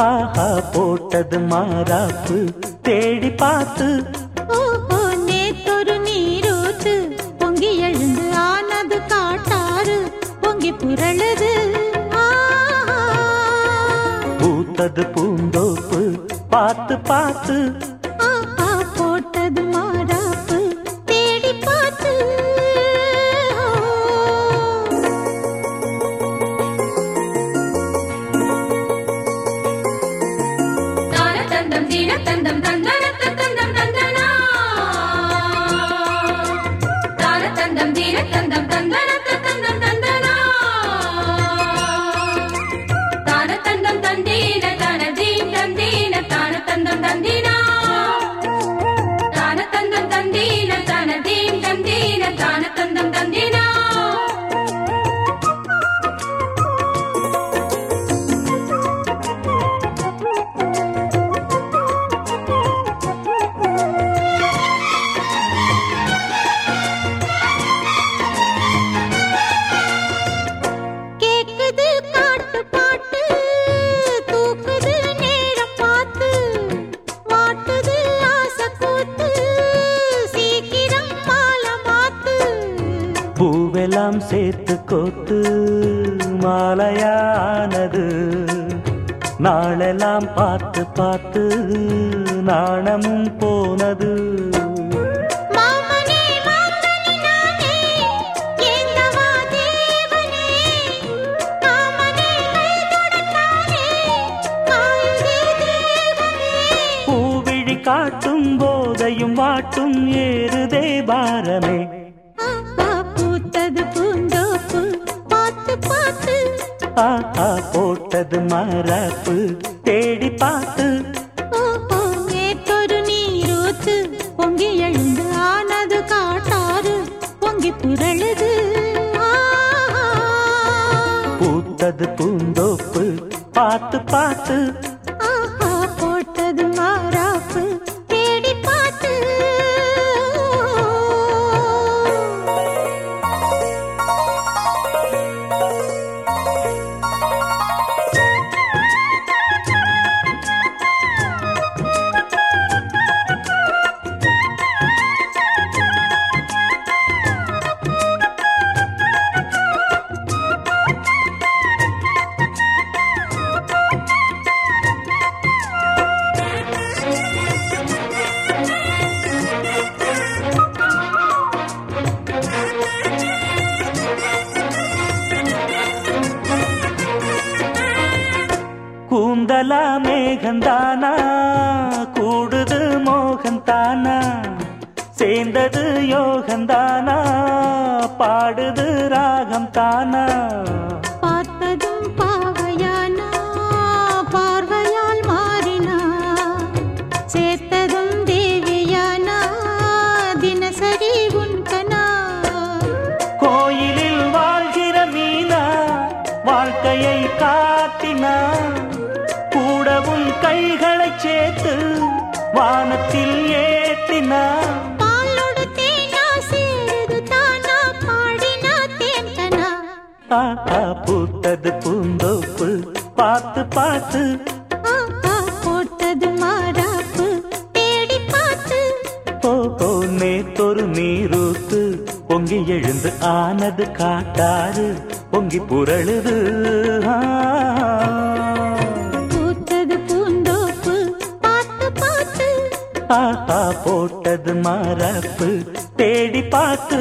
ஆஹா போட்டது மாறாப்பு. தேடி பார்த்து ஓஹோ நேத்தொரு நீரூத்து பொங்கி எழுந்து ஆனது காட்டாறு. பொங்கி புரளுது. பூத்தது பூந்தோப்பு. பார்த்து பார்த்து தானதந்தம் தீனதந்தம் பூவெல்லாம் சேர்த்து கோத்து மாலையானது. நாளெல்லாம் பார்த்து பார்த்து நாணமும் போனது. காட்டும் போதையும் வாட்டும் ஏறுதே பாரமே. ஆஹா போட்டது மரப்பு. தேடி பார்த்து நேற்றொரு நீரூத்து பொங்கி எழுந்து ஆனது காட்டாறு. பொங்கி புரளுது. ஆஹா. பூத்தது பூந்தோப்பு. பார்த்து பார்த்து கூந்தலா மேகந்தானா? கூடுது மோகந்தானா? சேர்ந்தது யோகந்தானா? பாடுது ராகம் தானா பார்த்ததும் பாவையானா? பார்வையால் மாறினா? சேர்த்ததும் தேவியானா? தினசரி உன்கனா கோயிலில் வாழ்கிற மீனா வாழ்க்கையை காட்டினா? உன் கைகளை சேர்த்து வானத்தில் ஏற்றினா. பாலோடு தேனா சேருது தானா பாடினா தேன்கனா ஆஹா பூத்தது பூந்தோப்பு பார்த்து பார்த்து. போட்டது மாறாப்பு தேடி பார்த்து போ நேத்தொரு நீரூத்து பொங்கி எழுந்து ஆனது காட்டாறு. பொங்கி புரளுது ஆ. தாத்தா போட்டது மரப்பு தேடி பார்த்து